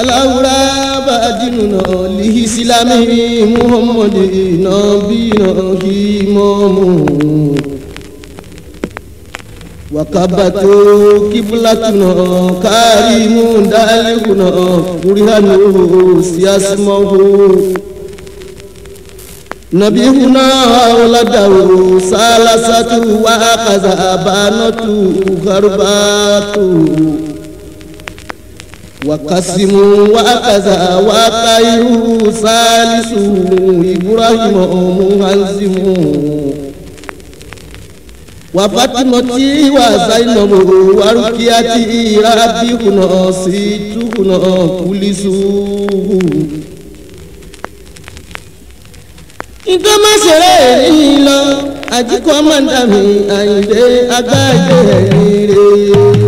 aláwùrá bàdínù náà lìhí sílámì muhammadu náà bí náà kí mọ́mú. wakabatu kibulatuna karimu dalikuna kurihanu siyasimahu nabihuna waladawu salasatu wa kazabanatu garbatu. وقسموا وأخذا وأخيه ثالث إبراهيم مهزم وفاطمتي وزينب ورقيتي ربهن سيتهن كلسوه ìjọ má ṣeré èyí lọ àjíkọ́ mọ̀dàmí àyìndé agbáyé ẹ̀yìn rèé.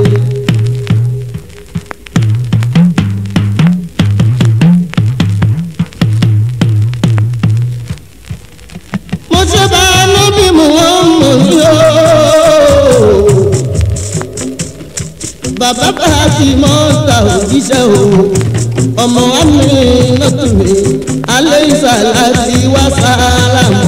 bàbá bá ti mọ́ta òjíṣẹ́ o ọmọ amúlẹ̀ náà tún lè alẹ́ ìsàlá ti wá sálámù.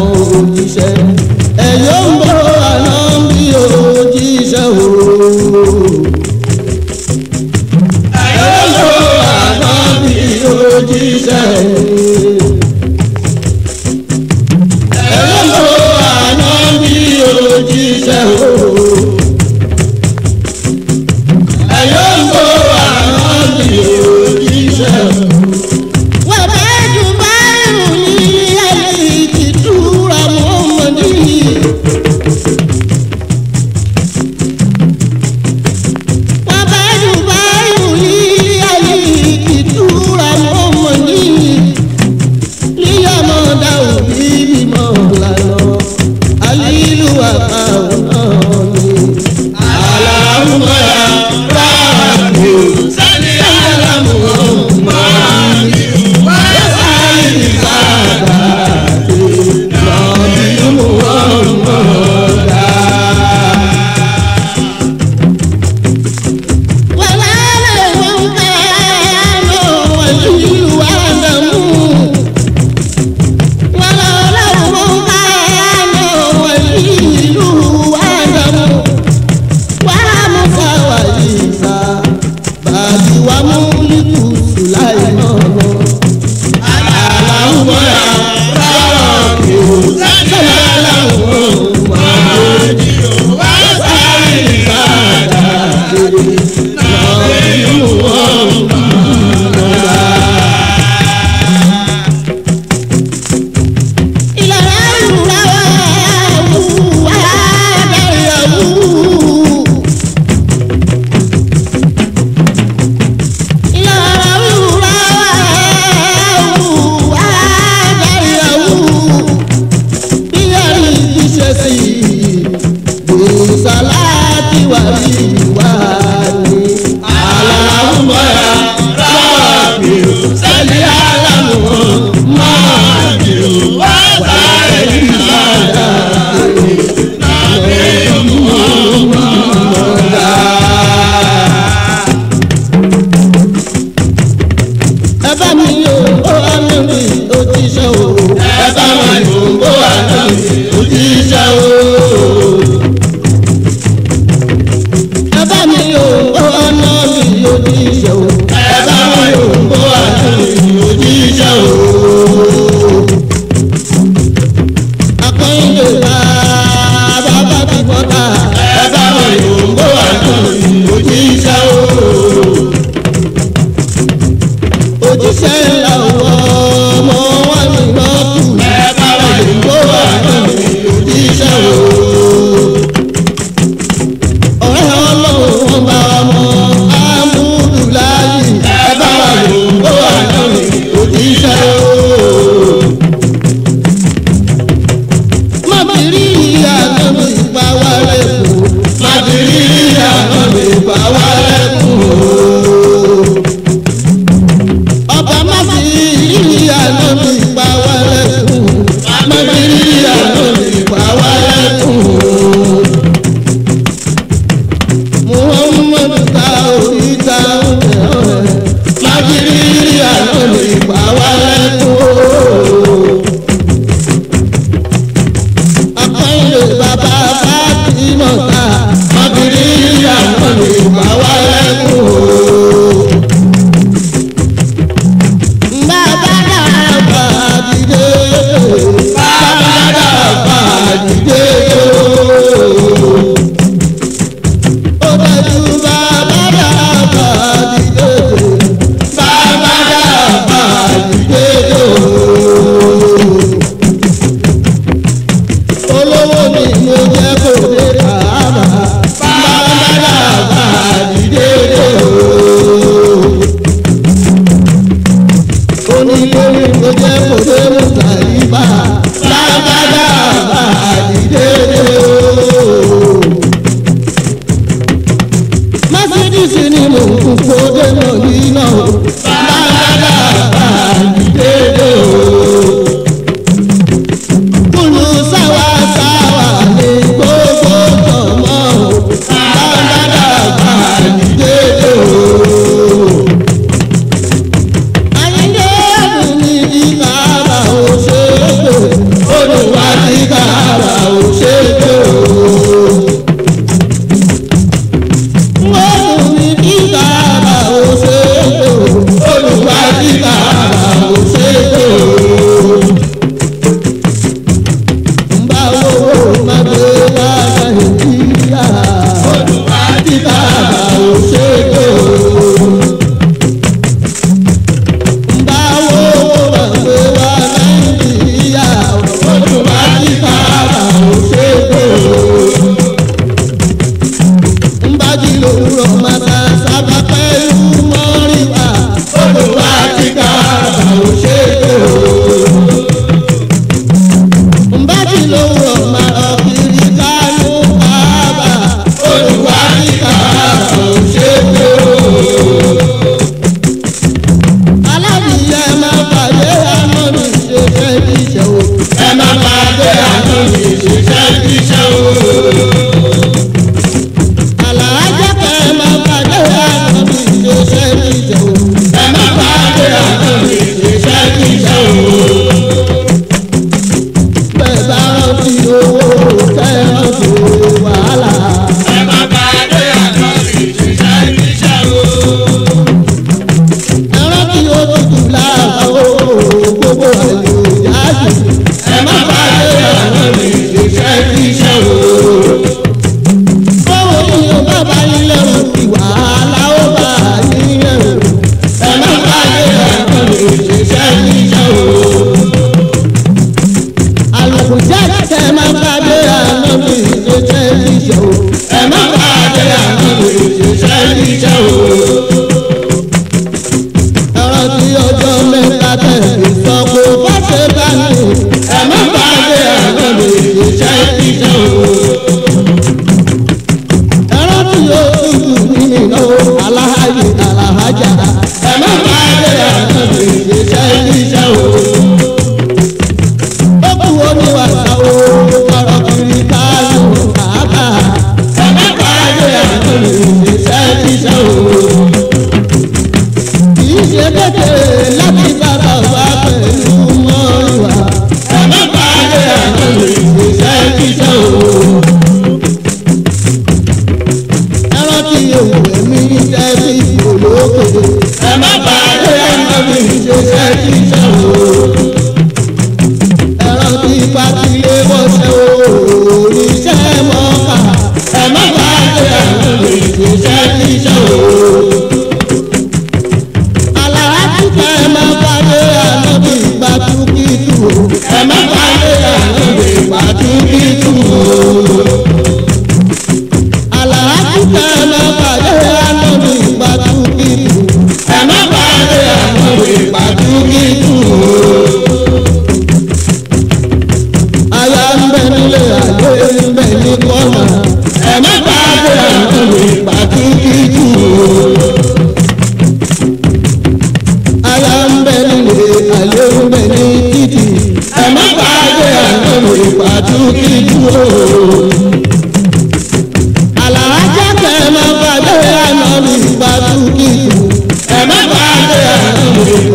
Thank you.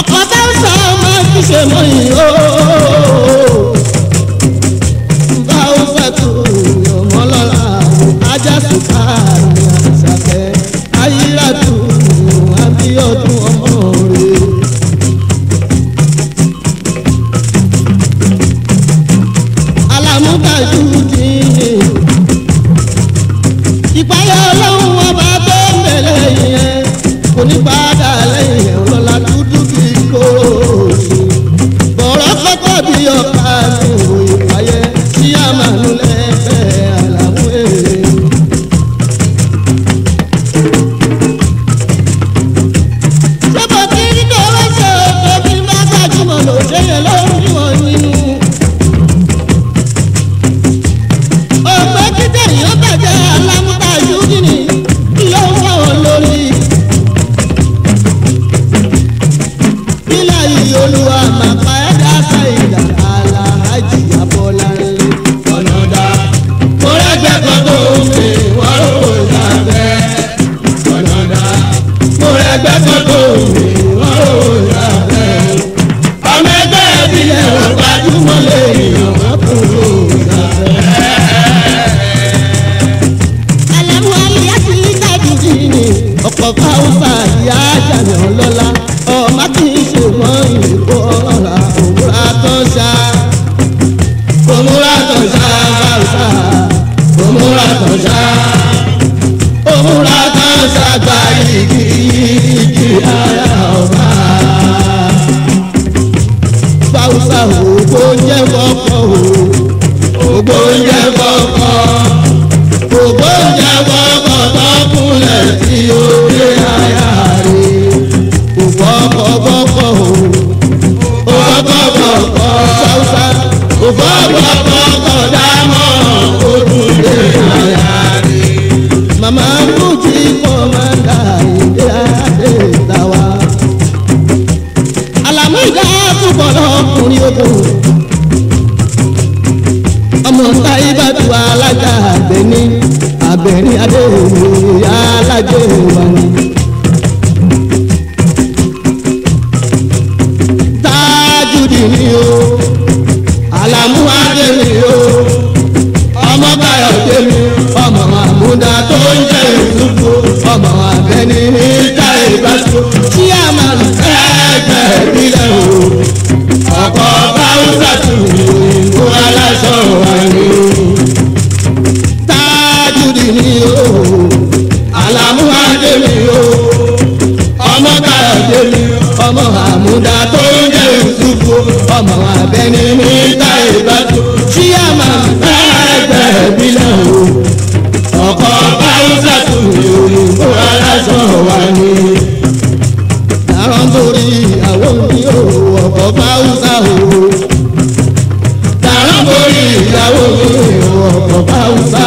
ọkọ bá ń sọ ọmọ ìṣe mọ́ o. Я поеду ìyàwó ọkọ̀ bá ń bá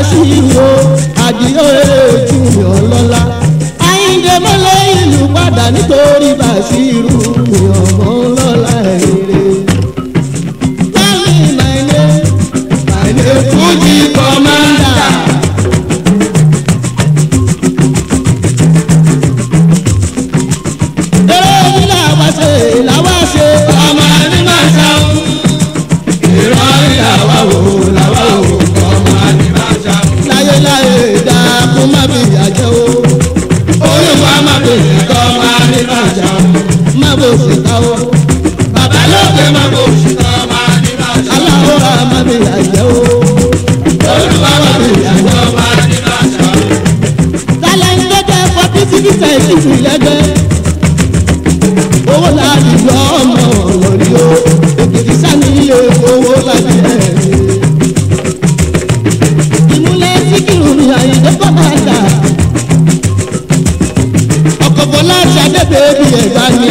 Bàṣírò àdìyó eré ojú mi ọlọ́lá. Ayíǹde mọ́lẹ̀ ìlú padà nítorí Bàṣírò.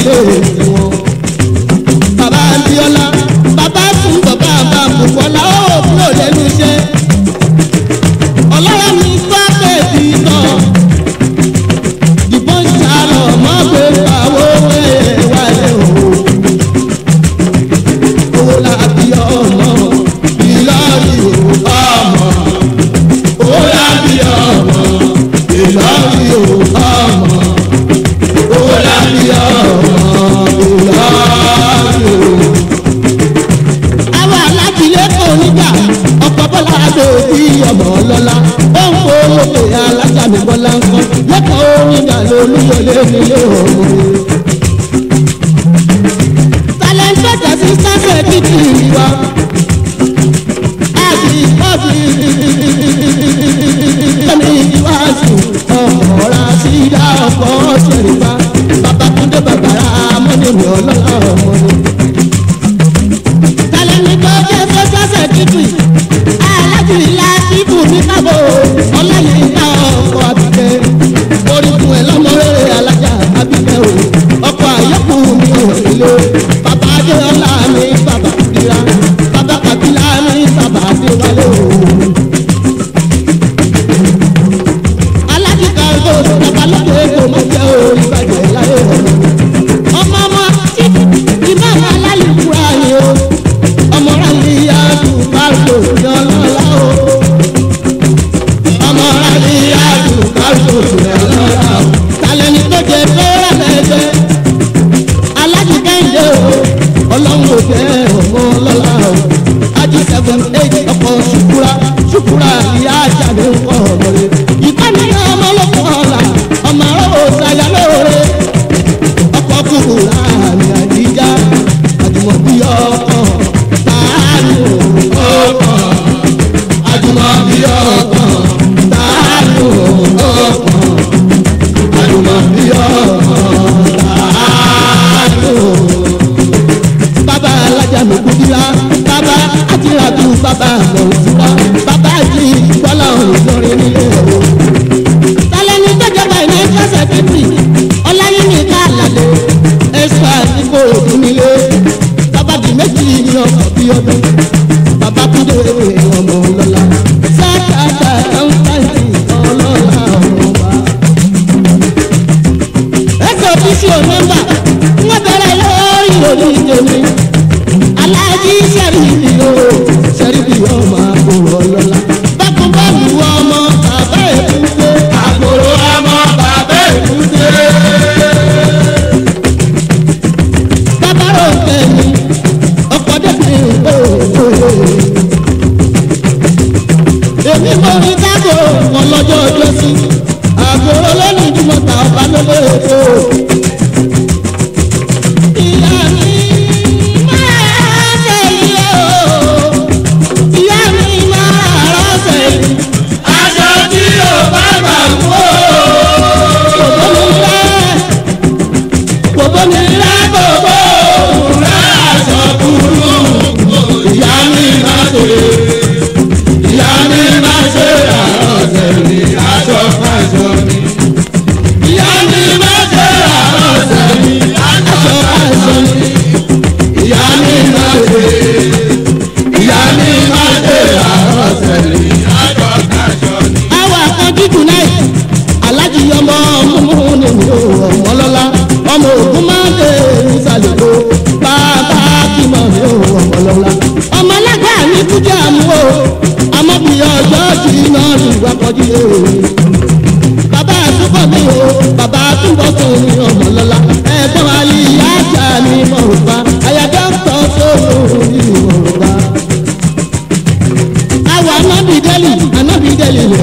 Lord.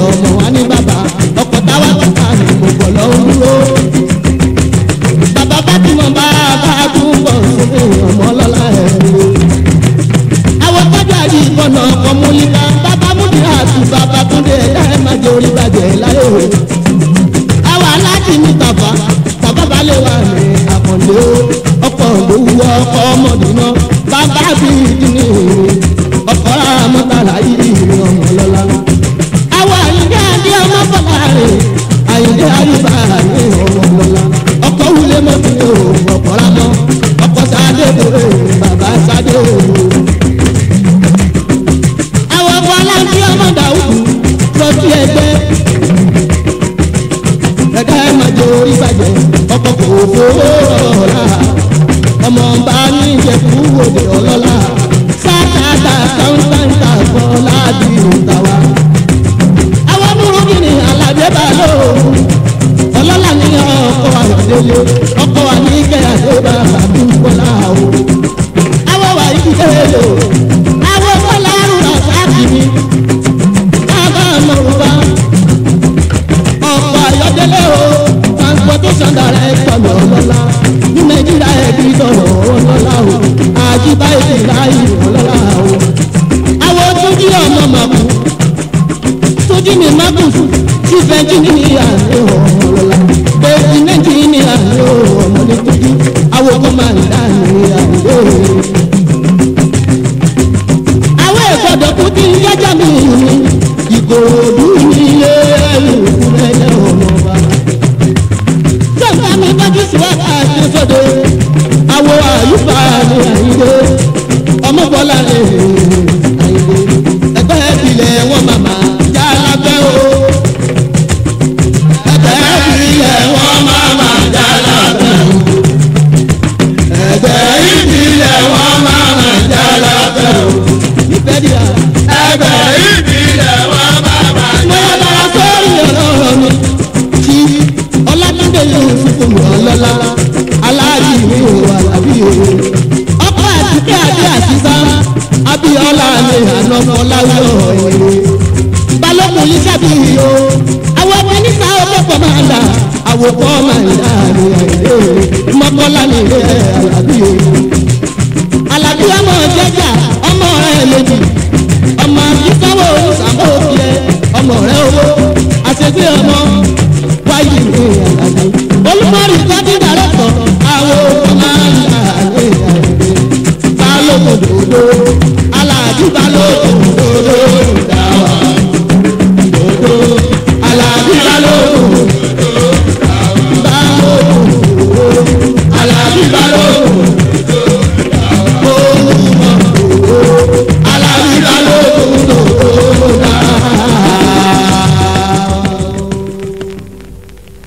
ọmọ wa ní bàbá ọkọ táwa. bá.